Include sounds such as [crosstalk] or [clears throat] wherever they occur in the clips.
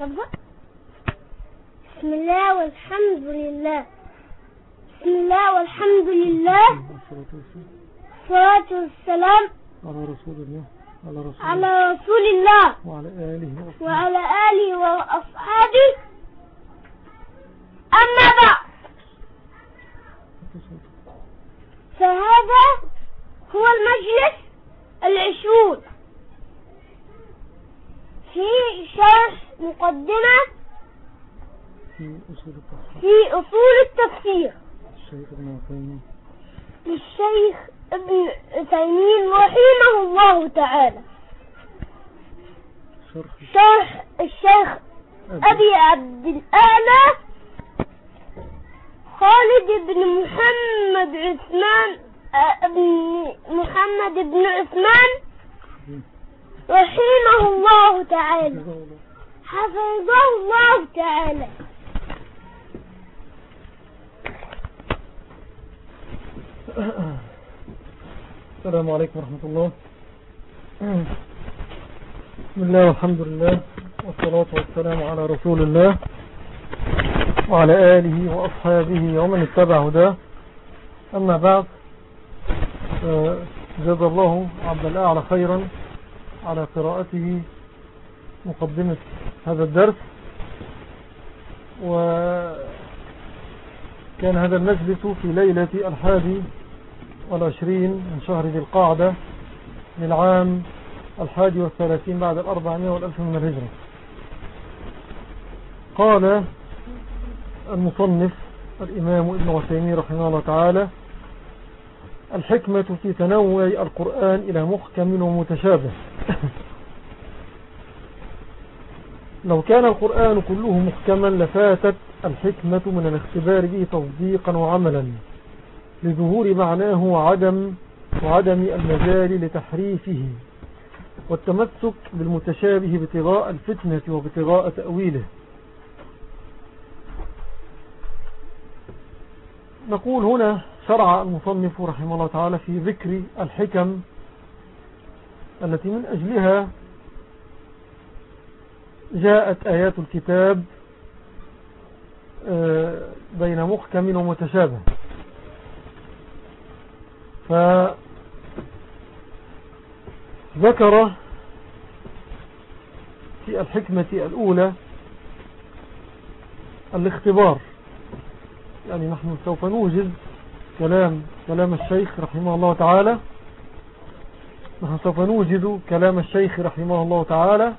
بسم الله والحمد لله. بسم الله والحمد لله. الصلاة والسلام على رسول الله على رسول الله. على رسول الله. وعلى آله وصحبه وعلى آله وأصحابه. أما بعد. فهذا هو المجلس العشرون. في شرح مقدمة في أصول التصحيح في أصول التفسير. الشيخ ابن عثيمين. للشيخ ابن عثيمين رحمه الله تعالى. شرح. الشيخ أبي. عبد الأعلى خالد بن محمد عثمان آه، ابن محمد بن عثمان رحمه الله تعالى. حفظه الله تعالى. السلام عليكم ورحمة الله. بسم الله والحمد لله والصلاة والسلام على رسول الله وعلى آله وأصحابه ومن اتبع هداه. أما بعد آه، جزا الله عبد الأعلى خيرا على قراءته مقدمة هذا الدرس وكان هذا المجلس في ليلة الحادي والعشرين من شهر ذي القعدة للعام الحادي والثلاثين بعد الأربعمائة والألف من الهجرة. قال المصنف الإمام ابن عثيمين رحمه الله تعالى الحكمة في تنوع القرآن إلى محكم ومتشابه. لو كان القرآن كله محكما لفاتت الحكمة من الاختبار به تصديقا وعملا لظهور معناه وعدم وعدم المجال لتحريفه والتمسك بالمتشابه ابتغاء الفتنة وابتغاء تأويله. نقول هنا شرع المصنف رحمه الله تعالى في ذكر الحكم التي من أجلها جاءت آيات الكتاب آه، بين محكم ومتشابه. فذكر في الحكمة الأولى الاختبار. يعني نحن سوف نوجد كلام كلام الشيخ رحمه الله تعالى. نحن سوف نوجد كلام الشيخ رحمه الله تعالى.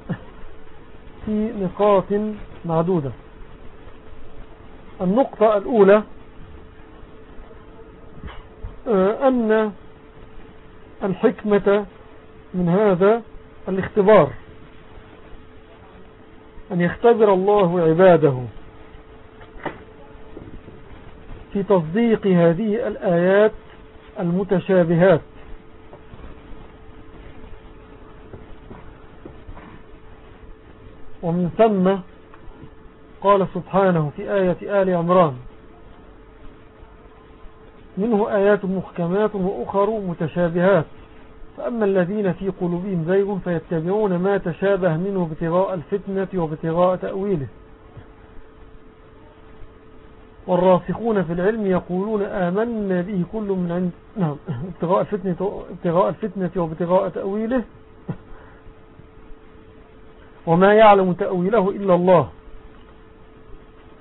في نقاط معدودة. النقطة الأولى آه، أن الحكمة من هذا الاختبار أن يختبر الله عباده. في تصديق هذه الآيات المتشابهات. ومن ثم قال سبحانه في آية آل عمران منه آيات محكمات وأخر متشابهات. فأما الذين في قلوبهم زيغ فيتبعون ما تشابه منه ابتغاء الفتنة وابتغاء تأويله. والراسخون في العلم يقولون آمنا به كل من عند نعم ابتغاء الفتنة, ابتغاء الفتنة وابتغاء تأويله. وما يعلم تأويله إلا الله.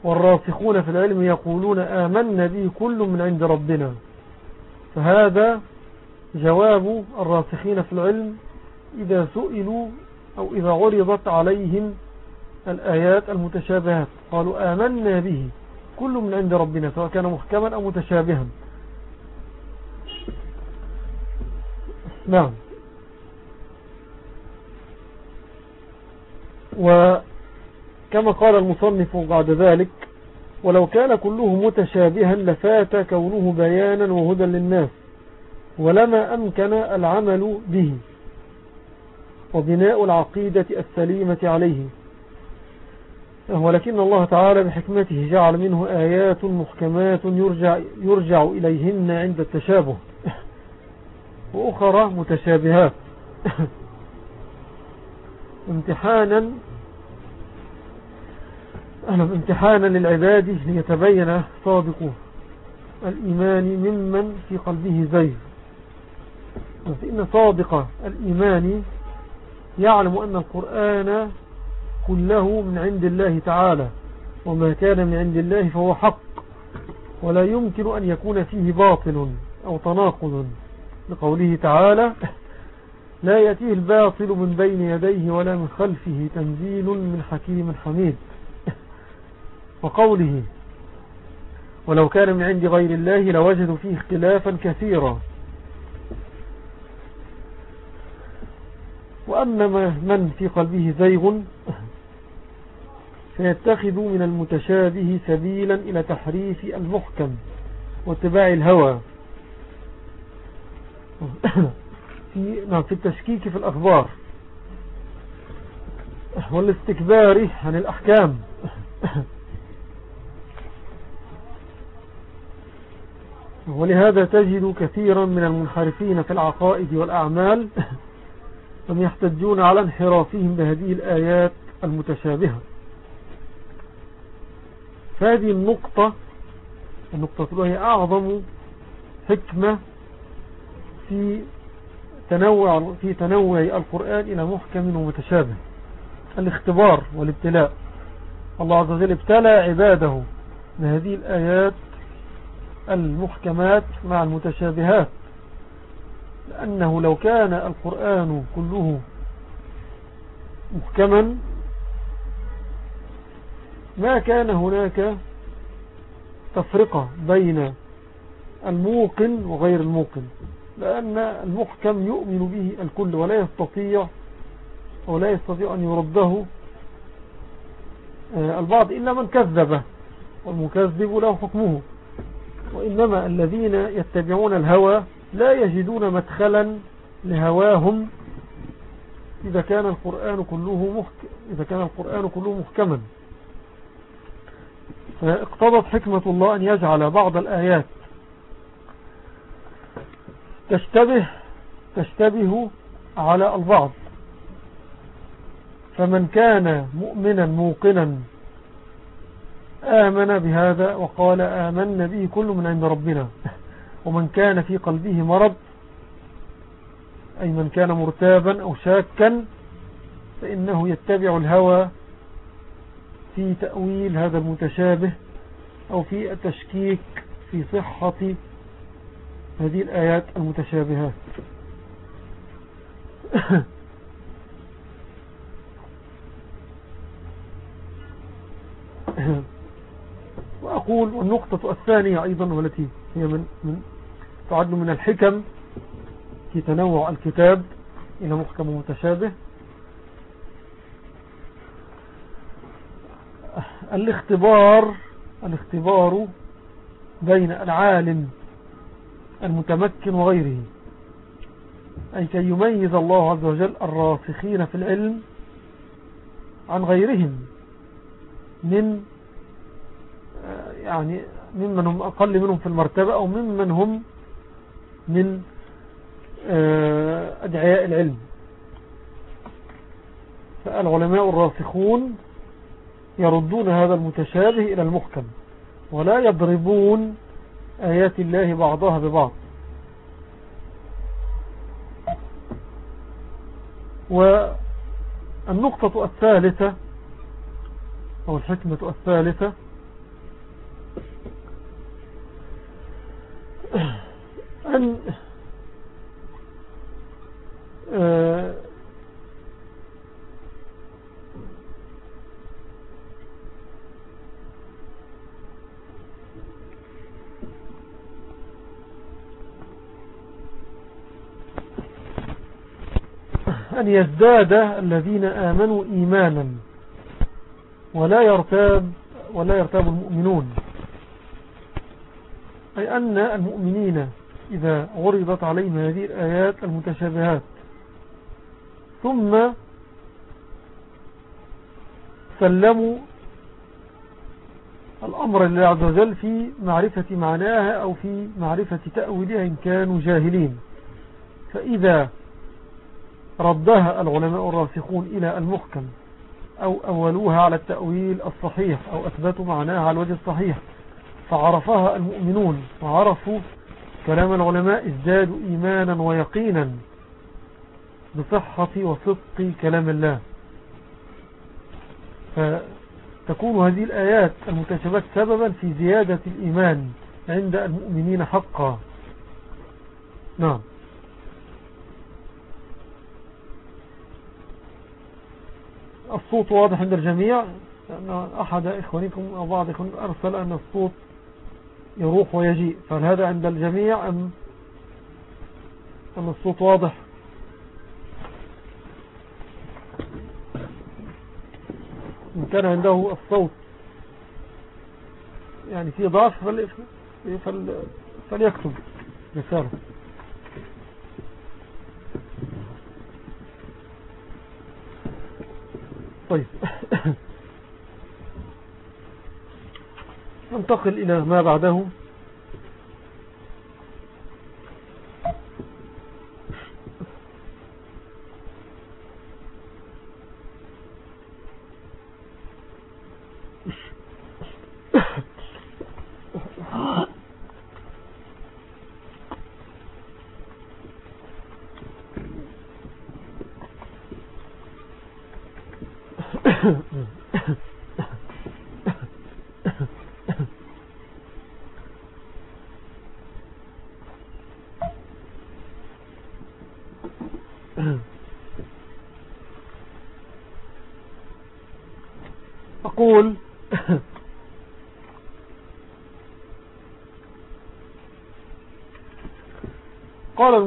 والراسخون في العلم يقولون آمنا به كل من عند ربنا. فهذا جواب الراسخين في العلم إذا سئلوا أو إذا عرضت عليهم الآيات المتشابهات. قالوا آمنا به كل من عند ربنا سواء كان محكما أو متشابها. نعم. وكما قال المصنف بعد ذلك ولو كان كله متشابها لفات كونه بيانا وهدى للناس ولما أمكن العمل به وبناء العقيدة السليمة عليه. ولكن الله تعالى بحكمته جعل منه آيات محكمات يرجع, يرجع إليهن عند التشابه [laughs] وأخرى متشابهات. [laughs] امتحانا امتحانا للعباد ليتبين صادق الإيمان ممن في قلبه زيغ. فإن صادق الإيمان يعلم أن القرآن كله من عند الله تعالى وما كان من عند الله فهو حق ولا يمكن أن يكون فيه باطل أو تناقض. لقوله تعالى لا يأتيه الباطل من بين يديه ولا من خلفه تنزيل من حكيم حميد. [laughs] وقوله ولو كان من عند غير الله لوجدوا فيه اختلافا كثيرا. وأما من في قلبه زيغ [laughs] فيتخذ من المتشابه سبيلا إلى تحريف المحكم واتباع الهوى. [laughs] في, نعم في التشكيك في الأخبار. والاستكبار عن الأحكام. [clears throat] ولهذا تجد كثيرا من المنحرفين في العقائد والأعمال هم يحتجون على انحرافهم بهذه الآيات المتشابهة. فهذه النقطة النقطة هي أعظم حكمة في تنوع, في تنوع القرآن إلى محكم ومتشابه. الاختبار والابتلاء. الله عز وجل ابتلى عباده بهذه الآيات المحكمات مع المتشابهات. لأنه لو كان القرآن كله محكما ما كان هناك تفرقة بين الموقن وغير الموقن. لأن المحكم يؤمن به الكل ولا يستطيع ولا يستطيع أن يرده. آه، البعض إلا من كذبه والمكذب له حكمه. وإنما الذين يتبعون الهوى لا يجدون مدخلا لهواهم. إذا كان القرآن كله محكم إذا كان القرآن كله محكما. فاقتضت حكمة الله أن يجعل بعض الآيات تشتبه تشتبه على البعض. فمن كان مؤمنا موقنا آمن بهذا وقال آمن به كل من عند ربنا. ومن كان في قلبه مرض أي من كان مرتابا أو شاكا فإنه يتبع الهوى في تأويل هذا المتشابه أو في التشكيك في صحة هذه الآيات المتشابهات. [coughs] وأقول والنقطة الثانية أيضا والتي هي من, من تعد من الحكم في تنوع الكتاب إلى محكم ومتشابه الاختبار الاختبار بين العالم المتمكن وغيره. أي كي يميز الله عز وجل الراسخين في العلم عن غيرهم من يعني ممن هم أقل منهم في المرتبة أو ممن هم من آه، أدعياء العلم. فالعلماء الراسخون يردون هذا المتشابه إلى المحكم ولا يضربون آيات الله بعضها ببعض. والنقطة الثالثة أو الحكمة الثالثة أن آه، أن يزداد الذين آمنوا إيمانا ولا يرتاب ولا يرتاب المؤمنون. أي أن المؤمنين إذا عرضت عليهم هذه الآيات المتشابهات. ثم سلموا الأمر لله عز وجل في معرفة معناها أو في معرفة تأويلها إن كانوا جاهلين. فإذا ردها العلماء الراسخون إلى المحكم أو أولوها على التأويل الصحيح أو أثبتوا معناها على الوجه الصحيح. فعرفها المؤمنون وعرفوا كلام العلماء ازدادوا إيمانا ويقينا بصحة وصدق كلام الله. فتكون هذه الآيات المتشابهات سببا في زيادة الإيمان عند المؤمنين حقا. نعم. الصوت واضح عند الجميع. لأن أحد إخوانكم أو بعض إخوانكم أرسل أن الصوت يروح ويجيء فهل هذا عند الجميع أم أن الصوت واضح؟ إن كان عنده الصوت يعني في ضعف فليكتب رسالة طيب. ننتقل إلى ما بعده.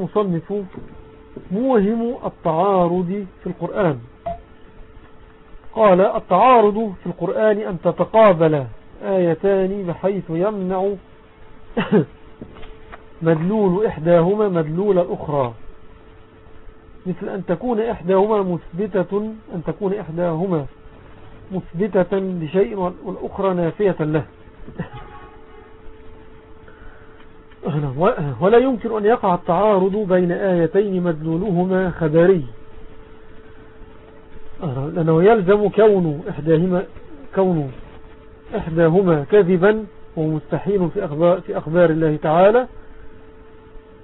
المصنف موهم التعارض في القرآن. قال التعارض في القرآن أن تتقابل آيتان بحيث يمنع [coughs] مدلول إحداهما مدلول الأخرى مثل أن تكون إحداهما مثبتة أن تكون إحداهما مثبتة لشيء والأخرى نافية له. ولا يمكن أن يقع التعارض بين آيتين مدلولهما خبري. لأنه يلزم كون إحداهما, كون إحداهما كذبا ومستحيل في أخبار, في أخبار الله تعالى.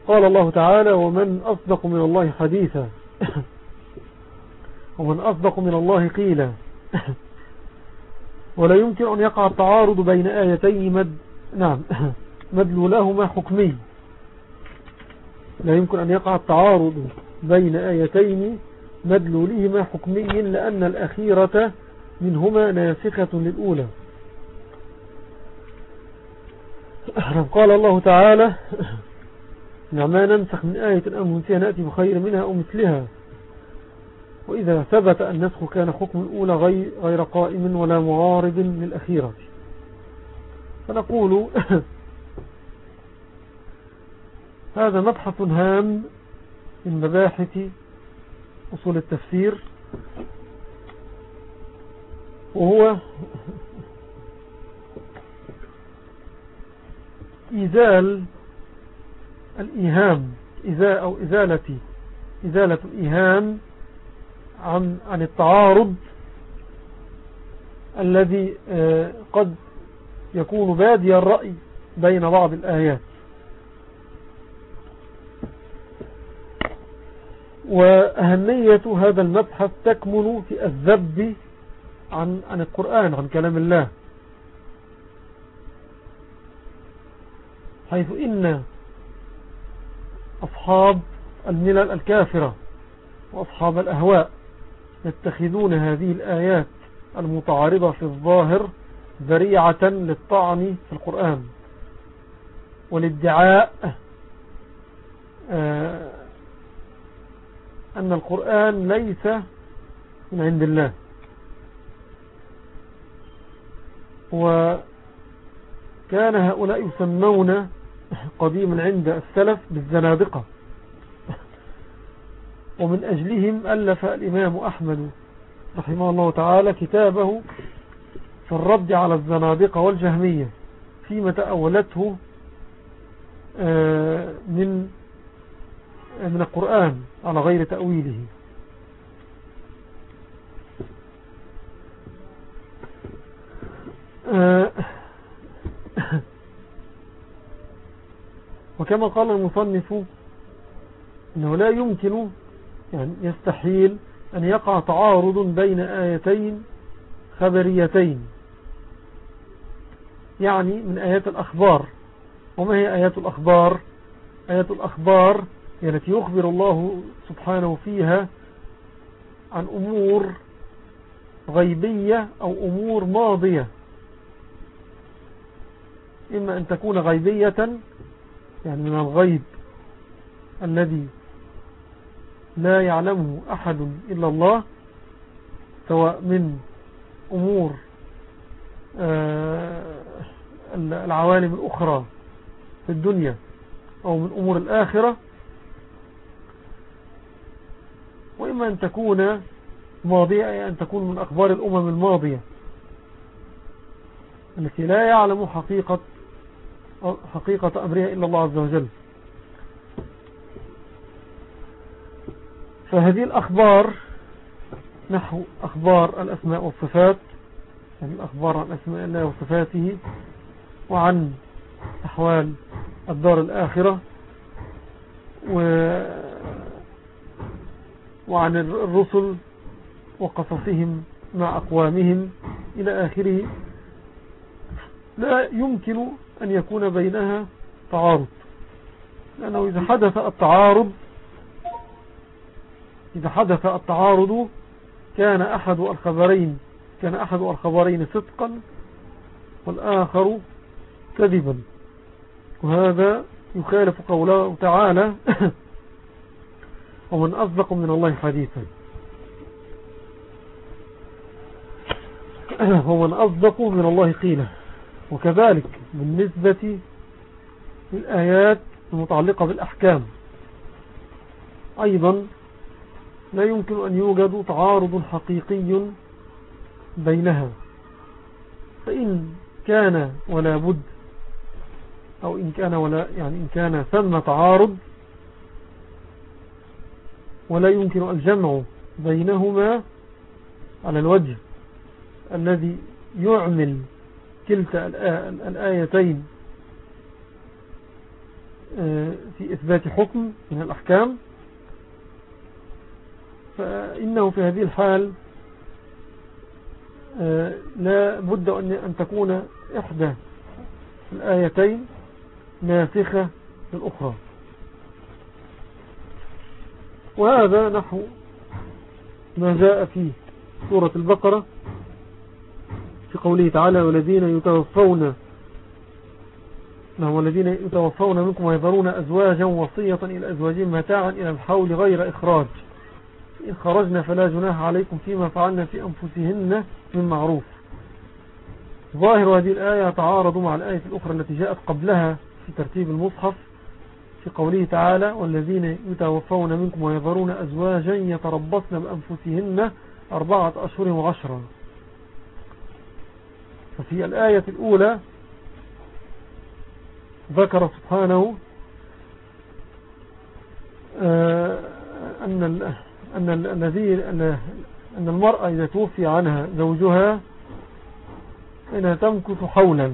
قال الله تعالى ومن أصدق من الله حديثا. [laughs] ومن أصدق من الله قيلا. [laughs] ولا يمكن أن يقع التعارض بين آيتين مد نعم. [laughs] مدلولهما حكمي لا يمكن أن يقع التعارض بين آيتين مدلولهما حكمي لأن الأخيرة منهما ناسخة للأولى. قال الله تعالى نعم ما ننسخ من آية أو منسيها نأتي بخير منها أو مثلها. وإذا ثبت النسخ كان حكم الأولى غير قائم ولا معارض للأخيرة. فنقول هذا مبحث هام من مباحث أصول التفسير وهو إزال الإيهام إزاء أو إزالة إزالة الإيهام عن, عن التعارض الذي آه، قد يكون بادي الرأي بين بعض الآيات. وأهمية هذا المبحث تكمن في الذب عن, عن القرآن عن كلام الله. حيث إن أصحاب الملل الكافرة وأصحاب الأهواء يتخذون هذه الآيات المتعارضة في الظاهر ذريعة للطعن في القرآن والادعاء آه، أن القرآن ليس من عند الله. وكان هؤلاء يسمون قديما عند السلف بالزنادقة. ومن أجلهم ألف الإمام أحمد رحمه الله تعالى كتابه في الرد على الزنادقة والجهمية فيما تأولته آه، من من القرآن على غير تأويله. آه، [coughs] وكما قال المصنف أنه لا يمكن يعني يستحيل أن يقع تعارض بين آيتين خبريتين. يعني من آيات الأخبار. وما هي آيات الأخبار؟ آيات الأخبار التي يخبر الله سبحانه فيها عن أمور غيبية أو أمور ماضية. إما أن تكون غيبية يعني من الغيب الذي لا يعلمه أحد إلا الله سواء من أمور آه، العوالم الأخرى في الدنيا أو من أمور الآخرة وإما أن تكون ماضية أن تكون من أخبار الأمم الماضية. التي لا يعلم حقيقة حقيقة أمرها إلا الله عز وجل. فهذه الأخبار نحو أخبار الأسماء والصفات يعني الأخبار عن أسماء الله وصفاته وعن أحوال الدار الآخرة. و وعن الرسل وقصصهم مع أقوامهم إلى آخره. لا يمكن أن يكون بينها تعارض لأنه إذا حدث التعارض إذا حدث التعارض كان أحد الخبرين كان أحد الخبرين صدقا والآخر كذبا. وهذا يخالف قوله تعالى ومن أصدق من الله حديثا. [clears throat] ومن أصدق من الله قيلا وكذلك بالنسبة للآيات المتعلقة بالأحكام. أيضا لا يمكن أن يوجد تعارض حقيقي بينها. فإن كان ولا بد أو إن كان ولا يعني إن كان ثم تعارض ولا يمكن الجمع بينهما على الوجه الذي يعمل كلتا الآيتين آه، في إثبات حكم من الأحكام. فإنه في هذه الحال آه، لا بد أن تكون إحدى الآيتين ناسخة للأخرى. وهذا نحو ما جاء في سورة البقرة في قوله تعالى والذين يتوفون نعم والذين يتوفون منكم ويذرون أزواجا وصية إلى أزواجهم متاعا إلى الحول غير إخراج. إن خرجنا فلا جناح عليكم فيما فعلنا في أنفسهن من معروف. ظاهر هذه الآية تعارض مع الآية الأخرى التي جاءت قبلها في ترتيب المصحف في قوله تعالى والذين يتوفون منكم ويذرون أزواجا يتربصن بأنفسهن أربعة أشهر وعشرة ففي الآية الأولى ذكر سبحانه آه، أن أن الذي أن المرأة إذا توفي عنها زوجها فإنها تمكث حولا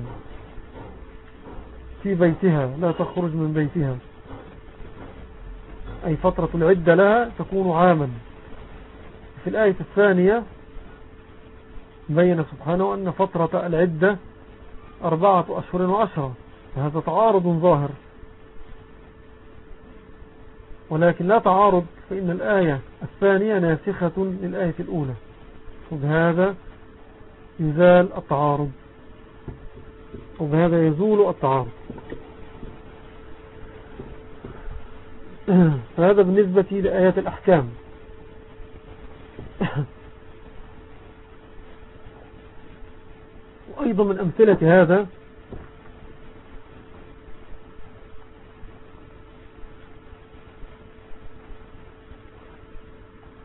في بيتها لا تخرج من بيتها. أي فترة العدة لها تكون عاما. في الآية الثانية بين سبحانه أن فترة العدة أربعة أشهر وعشرة. فهذا تعارض ظاهر. ولكن لا تعارض فإن الآية الثانية ناسخة للآية الأولى. وبهذا يزال التعارض. وبهذا يزول التعارض. [coughs] فهذا بالنسبة لآيات الأحكام. [coughs] وأيضا من أمثلة هذا.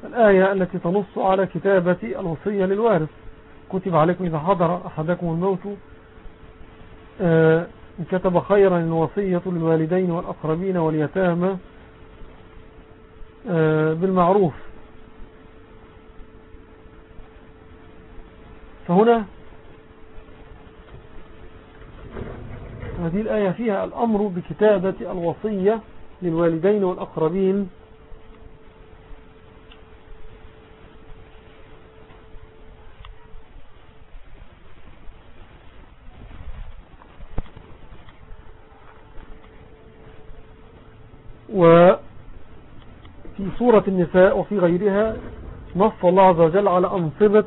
الآية التي تنص على كتابة الوصية للوارث. كتب عليكم إذا حضر أحدكم الموت. آه، كتب خيرا الوصية للوالدين والأقربين واليتامى. آه، بالمعروف. فهنا هذه الآية فيها الأمر بكتابة الوصية للوالدين والأقربين سورة النساء وفي غيرها نص الله عز وجل على أنصبة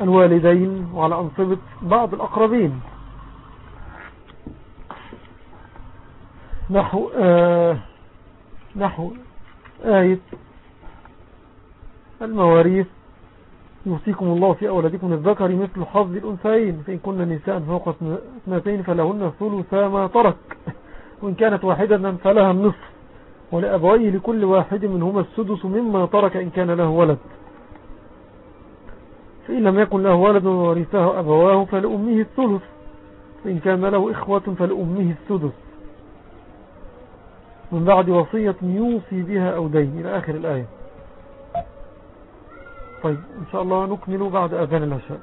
الوالدين وعلى أنصبة بعض الأقربين. نحو آه نحو آية المواريث. يوصيكم الله في أولادكم الذكر مثل حظ الأنثيين. فإن كنا نساء فوق اثنتين فلهن ثلثا ما ترك. وإن كانت واحدة فلها النصف. ولأبويه لكل واحد منهما السدس مما ترك إن كان له ولد. فإن لم يكن له ولد ورثه أبواه فلأمه الثلث. فإن كان له إخوة فلأمه السدس. من بعد وصية يوصي بها أو دين. إلى آخر الآية. طيب إن شاء الله نكمل بعد أذان العشاء.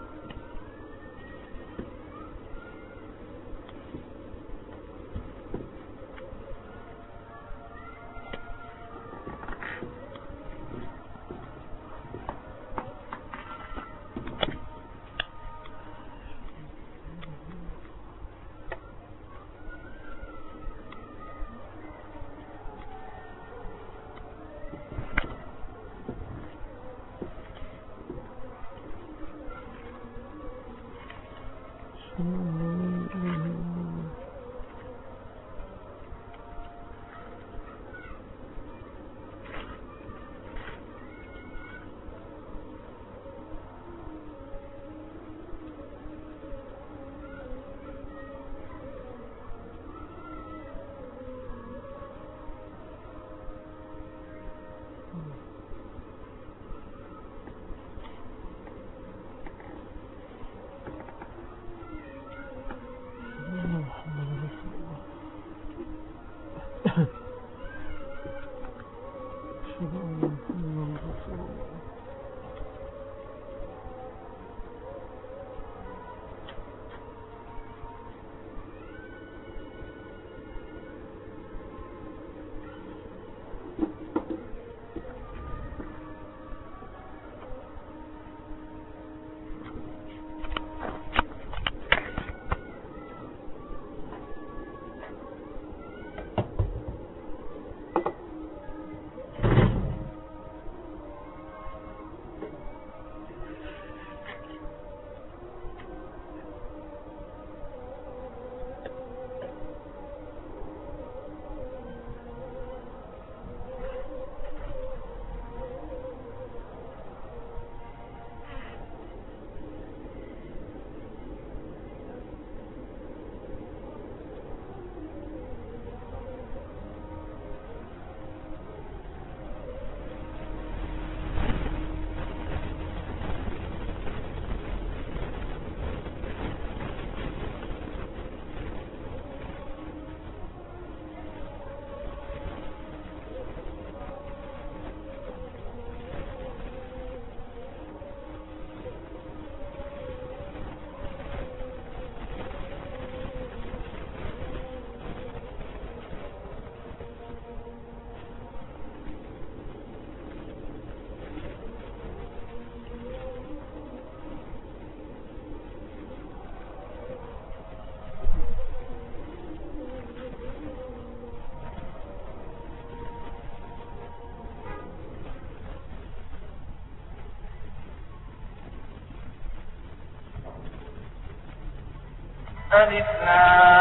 ألف الله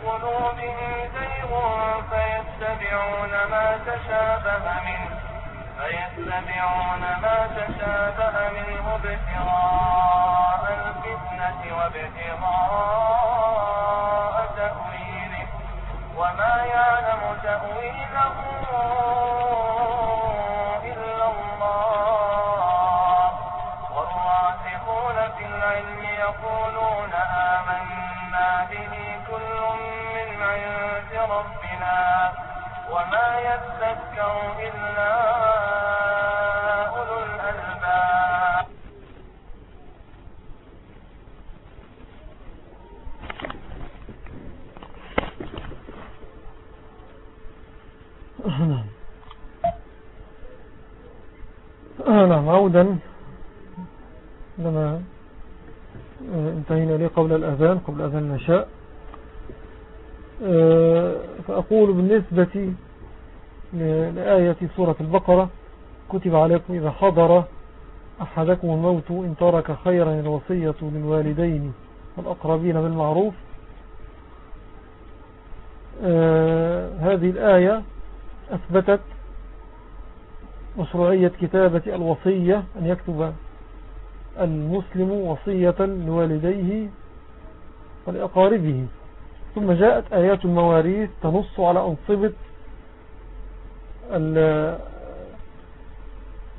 في قلوبهم زيغ فيتبعون ما تشابه منه. فيتبعون ما تشابه منه ابتغاء الفتنة وابتغاء تأويله. وما يعلم تأويله يذكر إلا أولو الألباب. نعم عودا. لما آه، انتهينا ليه قبل الأذان قبل أذان النشاء آه، فأقول بالنسبة لآية سورة البقرة. كتب عليكم إذا حضر أحدكم الموت إن ترك خيرا الوصية للوالدين والأقربين بالمعروف. آه، هذه الآية أثبتت مشروعية كتابة الوصية أن يكتب المسلم وصية لوالديه ولأقاربه. ثم جاءت آيات المواريث تنص على أنصبة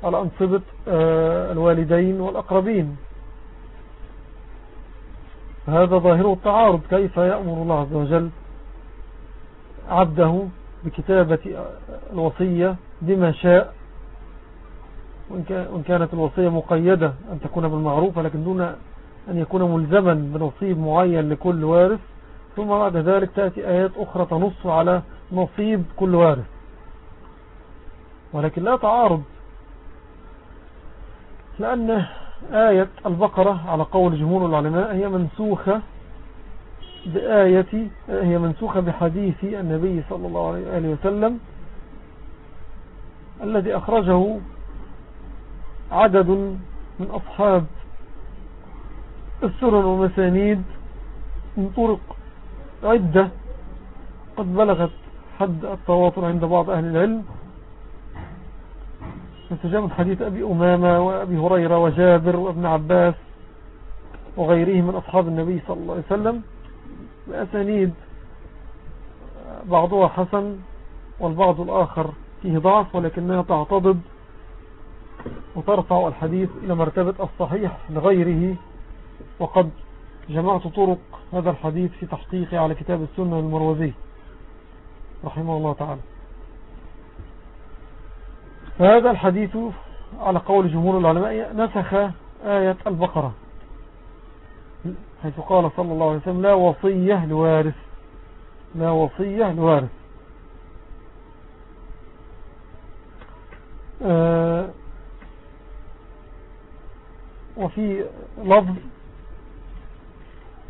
على أنصبة آه، الوالدين والأقربين. هذا ظاهره التعارض كيف يأمر الله عز وجل عبده بكتابة الوصية بما شاء وإن كانت الوصية مقيدة أن تكون بالمعروف لكن دون أن يكون ملزما بنصيب معين لكل وارث. ثم بعد ذلك تأتي آيات أخرى تنص على نصيب كل وارث. ولكن لا تعارض. لأن آية البقرة على قول جمهور العلماء هي منسوخة بآية هي منسوخة بحديث النبي صلى الله عليه وسلم الذي أخرجه عدد من أصحاب السنن والمسانيد من طرق عدة قد بلغت حد التواطر عند بعض أهل العلم. من حديث أبي أمامة وأبي هريرة وجابر وابن عباس وغيرهم من أصحاب النبي صلى الله عليه وسلم بأسانيد بعضها حسن والبعض الآخر فيه ضعف ولكنها تعتضد وترفع الحديث إلى مرتبة الصحيح لغيره. وقد جمعت طرق هذا الحديث في تحقيقي على كتاب السنة المروزي. رحمه الله تعالى. فهذا الحديث على قول جمهور العلماء نسخ آية البقرة حيث قال صلى الله عليه وسلم لا وصية لوارث لا وصية لوارث. آه وفي لفظ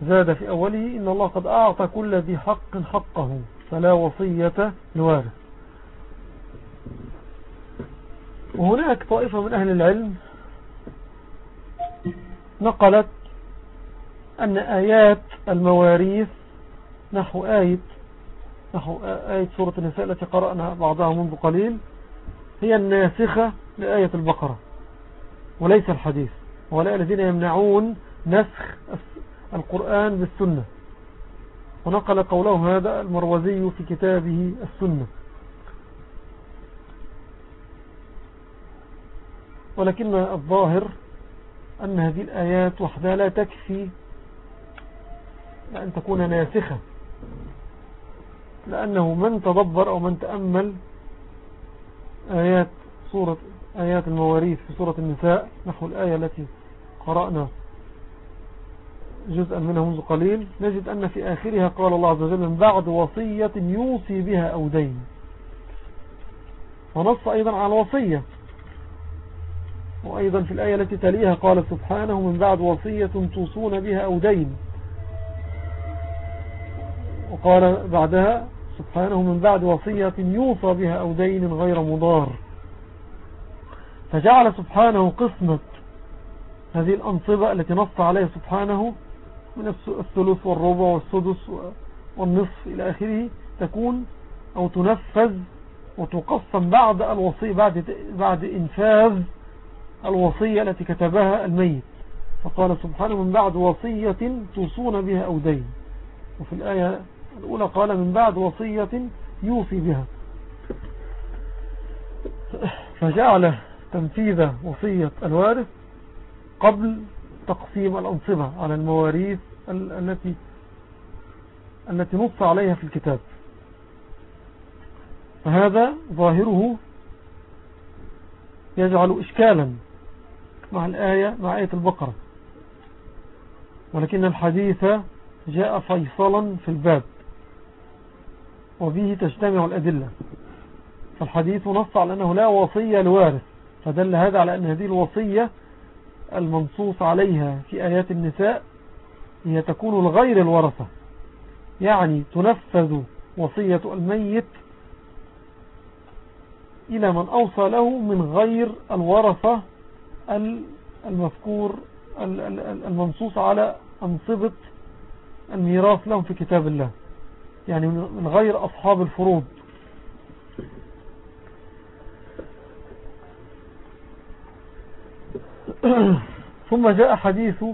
زاد في أوله إن الله قد أعطى كل ذي حق حقه فلا وصية لوارث. وهناك طائفة من أهل العلم نقلت أن آيات المواريث نحو آية نحو آية سورة النساء التي قرأنا بعضها منذ قليل هي الناسخة لآية البقرة وليس الحديث. ولا الذين يمنعون نسخ القرآن بالسنة. ونقل قوله هذا المروزي في كتابه السنة. ولكن الظاهر أن هذه الآيات وحدها لا تكفي لأن تكون ناسخة. لأنه من تدبر أو من تأمل آيات سورة آيات المواريث في سورة النساء نحو الآية التي قرأنا جزءا منها منذ قليل نجد أن في آخرها قال الله عز وجل من بعد وصية يوصي بها أو دين. ونص أيضا على الوصية وأيضا في الآية التي تليها قال سبحانه من بعد وصية توصون بها أو دين. وقال بعدها سبحانه من بعد وصية يوصى بها أو دين غير مضار. فجعل سبحانه قسمة هذه الأنصبة التي نص عليها سبحانه من الثلث والربع والسدس والنصف إلى آخره تكون أو تنفذ وتقسم بعد الوصية بعد, بعد إنفاذ الوصية التي كتبها الميت. فقال سبحانه من بعد وصية توصون بها أو دين. وفي الآية الأولى قال من بعد وصية يوصي بها. فجعل تنفيذ وصية الوارث قبل تقسيم الأنصبة على المواريث التي التي نص عليها في الكتاب. فهذا ظاهره يجعل إشكالا مع الآية مع آية البقرة. ولكن الحديث جاء فيصلا في الباب وفيه تجتمع الأدلة. فالحديث نص على أنه لا وصية لوارث فدل هذا على أن هذه الوصية المنصوص عليها في آيات النساء هي تكون لغير الورثة. يعني تنفذ وصية الميت إلى من أوصى له من غير الورثة المذكور المنصوص على أنصبة الميراث لهم في كتاب الله. يعني من غير أصحاب الفروض. [clears throat] ثم جاء حديث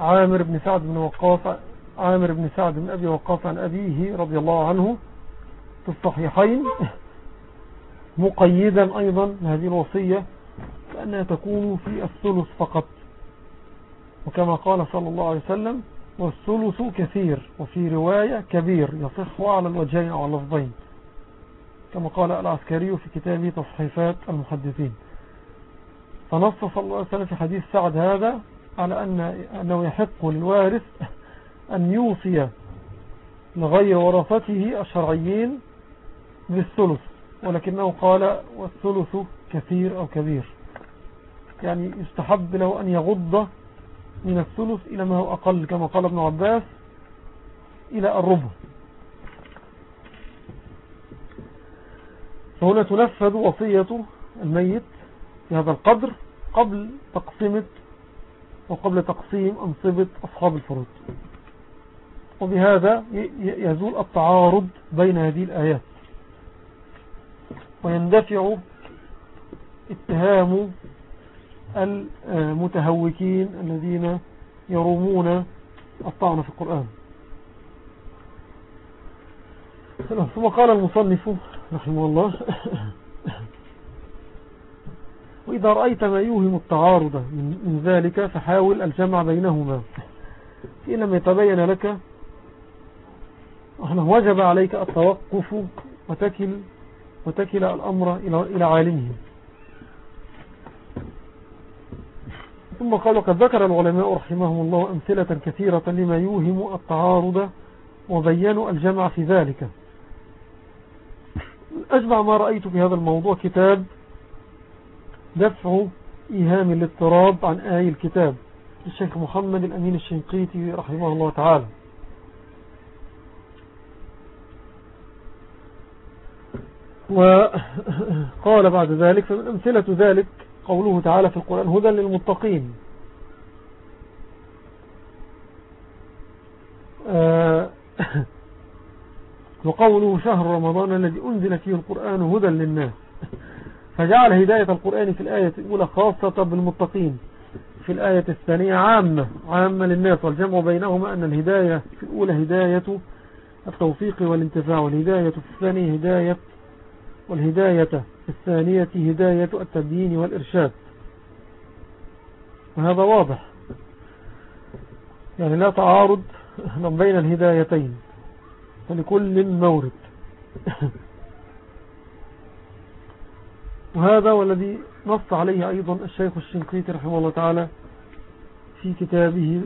عامر بن سعد بن وقاص عامر بن سعد بن أبي وقاص عن أبيه رضي الله عنه في الصحيحين. [clears throat] مقيدا أيضا هذه الوصية كأنها تكون في الثلث فقط. وكما قال صلى الله عليه وسلم والثلث كثير وفي رواية كبير يصح على الوجهين أو اللفظين. كما قال العسكري في كتابه تصحيفات المحدثين. فنص صلى الله عليه وسلم في حديث سعد هذا على أن أنه يحق للوارث أن يوصي لغير ورثته الشرعيين بالثلث. ولكنه قال والثلث كثير أو كبير. يعني يستحب له أن يغض من الثلث إلى ما هو أقل كما قال ابن عباس إلى الربع. فهنا تنفذ وصية الميت في هذا القدر قبل تقسيمة وقبل تقسيم أنصبة أصحاب الفروض. وبهذا يزول التعارض بين هذه الآيات. ويندفع اتهام المتهوكين الذين يرومون الطعن في القرآن. ثم قال المصنف رحمه الله وإذا رأيت ما يوهم التعارض من ذلك فحاول الجمع بينهما. إن لم يتبين لك وجب عليك التوقف وتكل, وتكل الأمر إلى عالمه. ثم قال وقد ذكر العلماء رحمهم الله أمثلة كثيرة لما يوهم التعارض وبينوا الجمع في ذلك. أجمع ما رأيت في هذا الموضوع كتاب دفع إيهام الاضطراب عن آي الكتاب الشيخ محمد الأمين الشنقيتي رحمه الله تعالى. وقال بعد ذلك فمن أمثلة ذلك قوله تعالى في القرآن هدى للمتقين. آه، وقوله شهر رمضان الذي أنزل فيه القرآن هدى للناس. فجعل هداية القرآن في الآية الأولى خاصة بالمتقين. في الآية الثانية عامة عامة للناس والجمع بينهما أن الهداية في الأولى هداية التوفيق والانتفاع والهداية في الثانية هداية والهداية الثانية هداية التبيين والإرشاد. وهذا واضح. يعني لا تعارض بين الهدايتين. فلكل مورد. وهذا والذي نص عليه أيضا الشيخ الشنقيطي رحمه الله تعالى في كتابه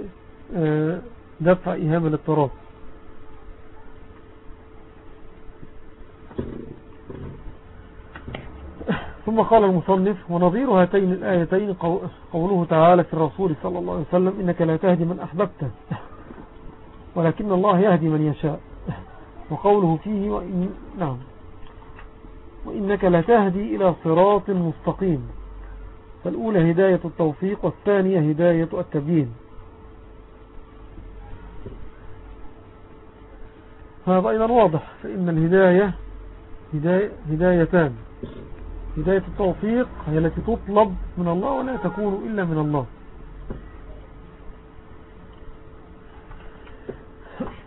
آه، دفع إهام الاضطراب ثم قال المصنف ونظير هاتين الآيتين قوله تعالى في الرسول صلى الله عليه وسلم إنك لا تهدي من أحببته ولكن الله يهدي من يشاء. وقوله فيه وإن نعم. وإنك لا تهدي إلى صراط مستقيم. فالأولى هداية التوفيق والثانية هداية التبيين. هذا أيضا واضح فإن الهداية هداية هدايتان. هداية التوفيق هي التي تطلب من الله ولا تكون إلا من الله.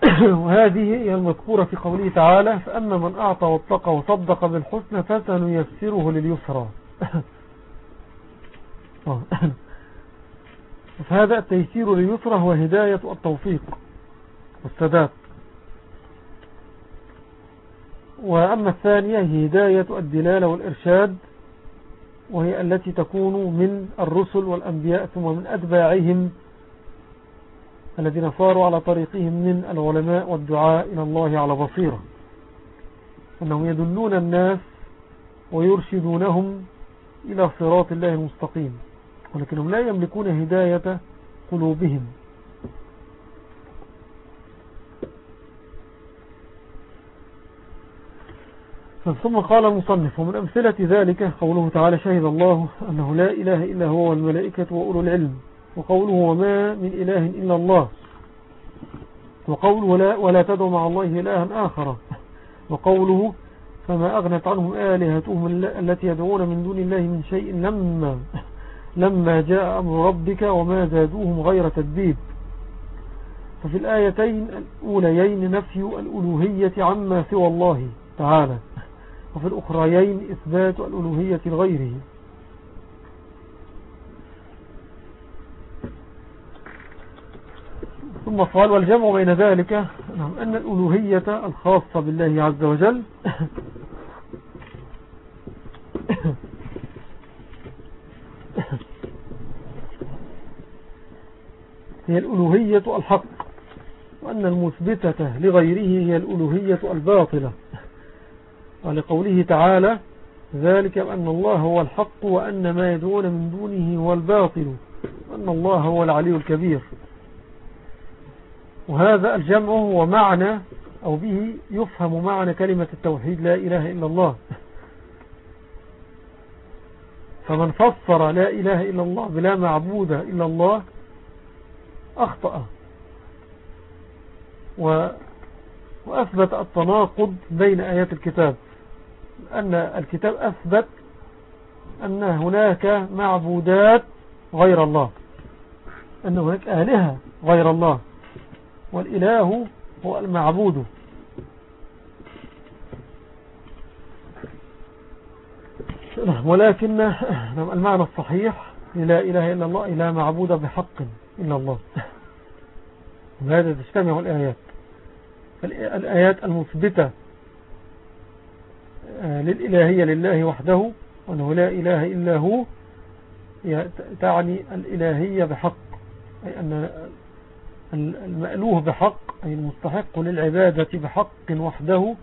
[coughs] وهذه هي المذكورة في قوله تعالى فأما من أعطى واتقى وصدق بالحسنى فسنيسره لليسرى. [coughs] [coughs] فهذا التيسير لليسرى هو هداية التوفيق والسداد. وأما الثانية هداية الدلالة والإرشاد وهي التي تكون من الرسل والأنبياء ثم من أتباعهم الذين صاروا على طريقهم من العلماء والدعاء إلى الله على بصيرة. أنهم يدلون الناس ويرشدونهم إلى صراط الله المستقيم ولكنهم لا يملكون هداية قلوبهم. ثم قال المصنف ومن أمثلة ذلك قوله تعالى شهد الله أنه لا إله إلا هو والملائكة وأولو العلم وقوله وما من إله إلا الله وقوله ولا, ولا تدعو مع الله إلها آخر وقوله فما أغنت عنهم آلهتهم التي يدعون من دون الله من شيء لما لما جاء أمر ربك وما زادوهم غير تدبيب ففي الآيتين الأوليين نفي الألوهية عما سوى الله تعالى. وفي الأخريين إثبات الألوهية لغيره. ثم قال والجمع بين ذلك نعم أن الألوهية الخاصة بالله عز وجل [coughs] هي الألوهية الحق وأن المثبتة لغيره هي الألوهية الباطلة. ولقوله تعالى ذلك بأن الله هو الحق وأن ما يدعون من دونه هو الباطل وأن الله هو العلي الكبير. وهذا الجمع هو معنى أو به يفهم معنى كلمة التوحيد لا إله إلا الله. فمن فسر لا إله إلا الله بلا معبود إلا الله أخطأ. وأثبت التناقض بين آيات الكتاب. أن الكتاب أثبت أن هناك معبودات غير الله. أن هناك آلهة غير الله. والإله هو المعبود. ولكن المعنى الصحيح لا إله إلا الله لا معبود بحق إلا الله. وهذا تجتمع الآيات. الآيات المثبتة للإلهية لله وحده وأنه لا إله إلا هو تعني الإلهية بحق أي أن المألوه بحق أي المستحق للعبادة بحق وحده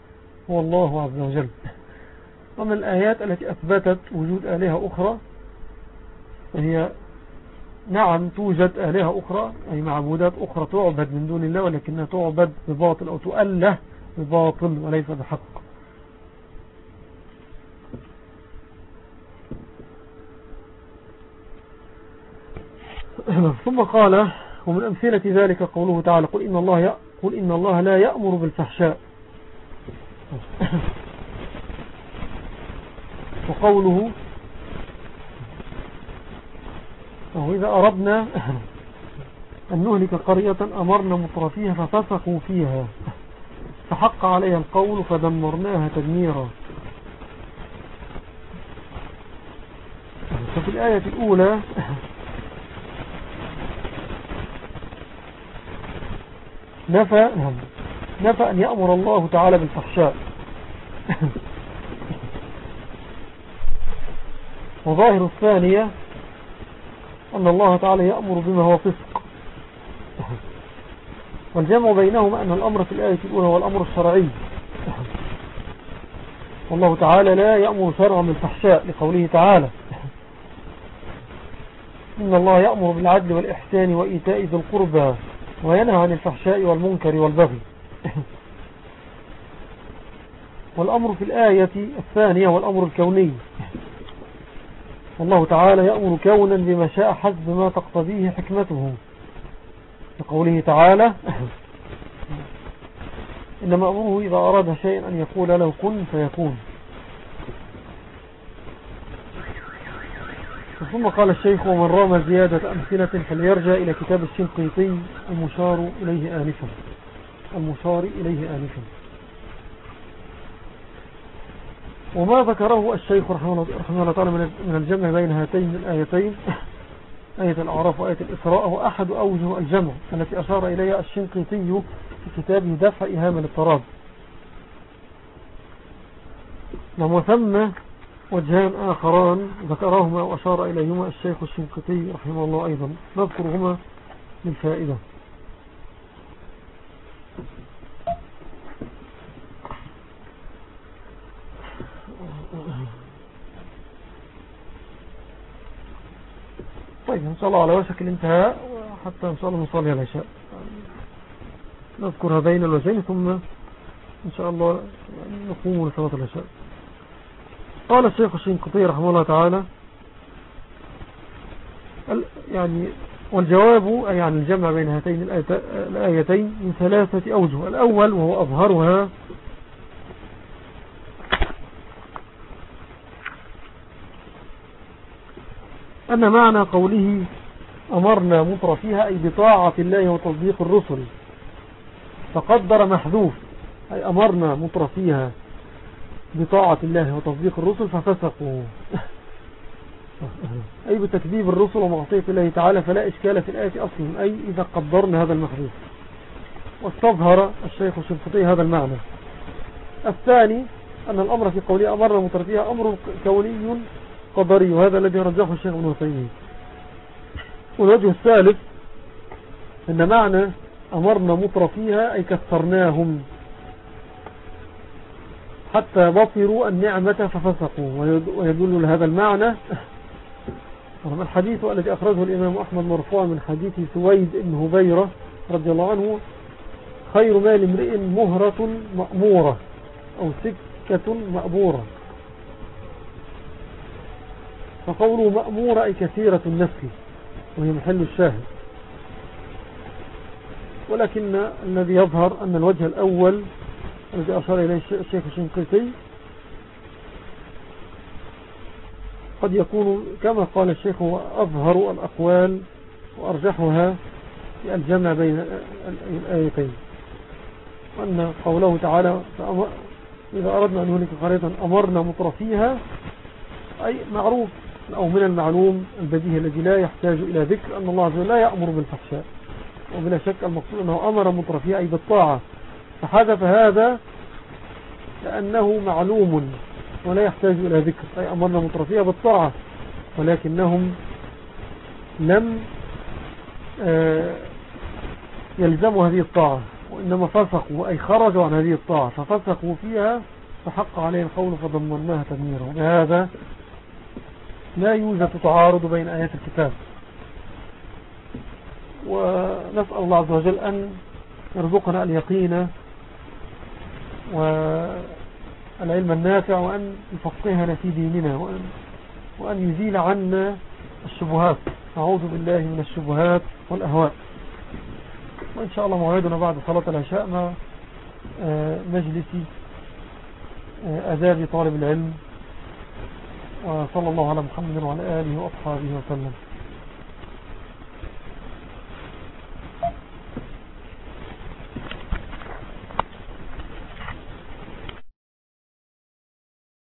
هو الله عز وجل. ومن الآيات التي أثبتت وجود آلهة أخرى فهي نعم توجد آلهة أخرى أي معبودات أخرى تعبد من دون الله ولكنها تعبد بباطل أو تؤله بباطل وليس بحق. [coughs] ثم قال ومن أمثلة ذلك قوله تعالى قل إن الله, قل إن الله لا يأمر بالفحشاء. [coughs] وقوله وهو إذا أردنا [coughs] أن نهلك قرية أمرنا مطرفيها ففسقوا فيها. فحق عليها القول فدمرناها تدميرا. ففي الآية الأولى نفى نعم. نفى أن يأمر الله تعالى بالفحشاء. [laughs] وظاهر الثانية أن الله تعالى يأمر بما هو فسق. [laughs] والجمع بينهما أن الأمر في الآية الأولى هو الأمر الشرعي. [laughs] والله تعالى لا يأمر شرعا بالفحشاء لقوله تعالى. إن الله يأمر بالعدل والإحسان وإيتاء ذي القربى. وينهى عن الفحشاء والمنكر والبغي. والأمر في الآية الثانية والأمر الكوني. والله تعالى يأمر كونا بما شاء حسب ما تقتضيه حكمته. لقوله تعالى إنما أمره إذا أراد شيئا أن يقول له كن فيكون. ثم قال الشيخ ومن رام زيادة أمثلة فليرجع إلى كتاب الشنقيطي المشار إليه آنفا. المشار إليه آنفا. وما ذكره الشيخ رحمه الله تعالى من الجمع بين هاتين الآيتين آية الأعراف وآية الإسراء هو أحد أوجه الجمع التي أشار إليها الشنقيطي في كتابه دفع إهام الاضطراب وثم وجهان آخران ذكرهما وأشار إليهما الشيخ الشنقيطي رحمه الله أيضا. نذكرهما للفائدة طيب إن شاء الله على وشك الانتهاء حتى إن شاء الله نصلي العشاء. نذكر هذين الوجهين ثم إن شاء الله نقوم لصلاة العشاء. قال الشيخ الشنقطي رحمه الله تعالى يعني والجواب أي عن الجمع بين هاتين الآيتين من ثلاثة أوجه. الأول وهو أظهرها أن معنى قوله أمرنا مطر فيها أي بطاعة الله وتصديق الرسل فقدر محذوف أي أمرنا مطر فيها. بطاعة الله وتصديق الرسل ففسقوا. أي بتكذيب الرسل ومعطية الله تعالى فلا إشكال في الآية أصلا أي إذا قدرنا هذا المحذوف واستظهر الشيخ الشنفطي هذا المعنى. الثاني أن الأمر في قوله أمرنا فيها أمر كوني قدري وهذا الذي رجحه الشيخ ابن تيمية. والوجه الثالث أن معنى أمرنا مطر فيها أي كثرناهم. حتى بطروا النعمة ففسقوا. ويدل لهذا المعنى. الحديث الذي أخرجه الإمام أحمد مرفوع من حديث سويد بن هبيرة رضي الله عنه خير مال امرئ مهرة مأمورة أو سكة مأبورة. فقوله مأمورة أي كثيرة النفس وهي محل الشاهد. ولكن الذي يظهر أن الوجه الأول الذي أشار إليه الشيخ الشنقيطي قد يكون كما قال الشيخ هو أظهر الأقوال وأرجحها في الجمع بين الآيتين. وأن قوله تعالى إذا أردنا أن هناك قرية أمرنا مطرفيها أي معروف أو من المعلوم البديهي الذي لا يحتاج إلى ذكر أن الله عز وجل لا يأمر بالفحشاء. وبلا شك المقصود أنه أمر مطرفيه أي بالطاعة. فحذف هذا لأنه معلوم ولا يحتاج إلى ذكر أي أمرنا مطرفيه بالطاعة ولكنهم لم آه، يلزموا هذه الطاعة وإنما فسقوا أي خرجوا عن هذه الطاعة ففسقوا فيها فحق عليه القول فضمناها تدميرا وبهذا لا يوجد تعارض بين آيات الكتاب. ونسأل الله عز وجل أن يرزقنا اليقين والعلم النافع وأن يفقهنا في ديننا وأن, وأن يزيل عنا الشبهات. أعوذ بالله من الشبهات والأهواء. وإن شاء الله موعدنا بعد صلاة العشاء مع آه، مجلس آه، أداب طالب العلم. وصلى الله على محمد وعلى آله وأصحابه وسلم.